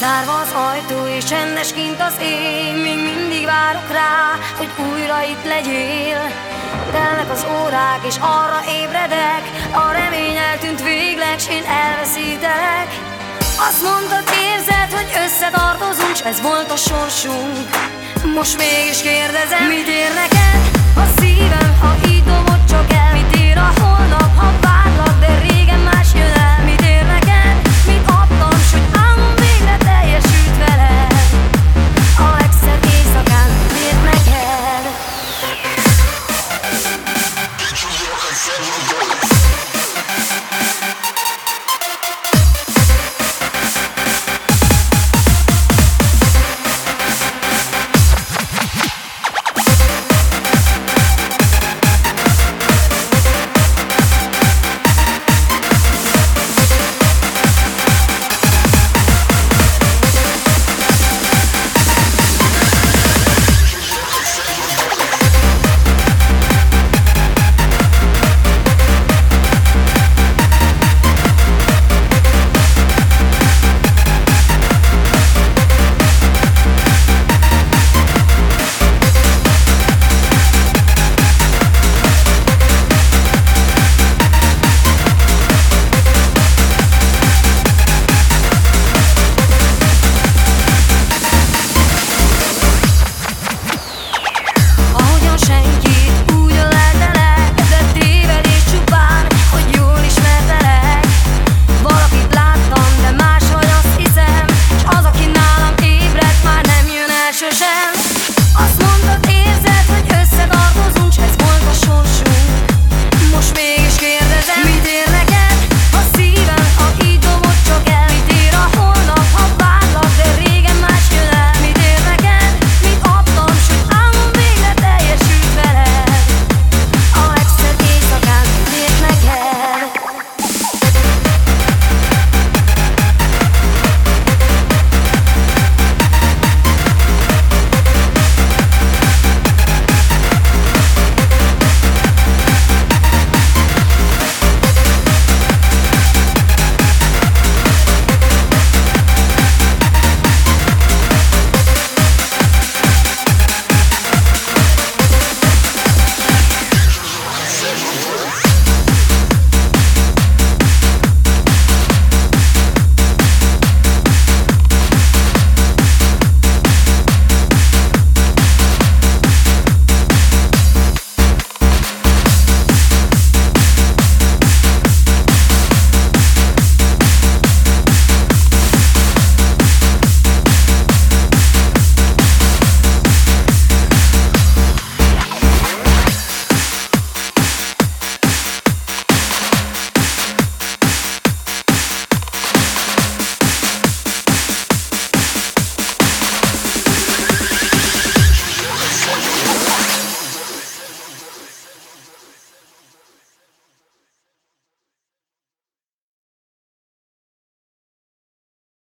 Zárva az ajtó és csendes kint az én Még mindig várok rá, hogy újra itt legyél. Telnek az órák és arra ébredek A remény eltűnt végleg s én elveszítelek. Azt mondtad érzed, hogy összetartozunk S ez volt a sorsunk. Most mégis kérdezem, mit ér neked? A szívem, ha így dobod csak el? Mit ér a holnap, ha bár...